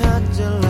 had to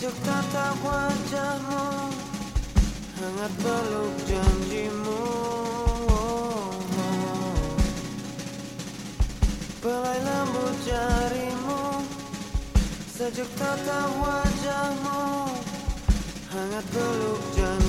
Sejuk tatap wajahmu Hangat peluk janjimu. Pelai lembut jarimu Sejuk tatap wajahmu Hangat peluk janjimu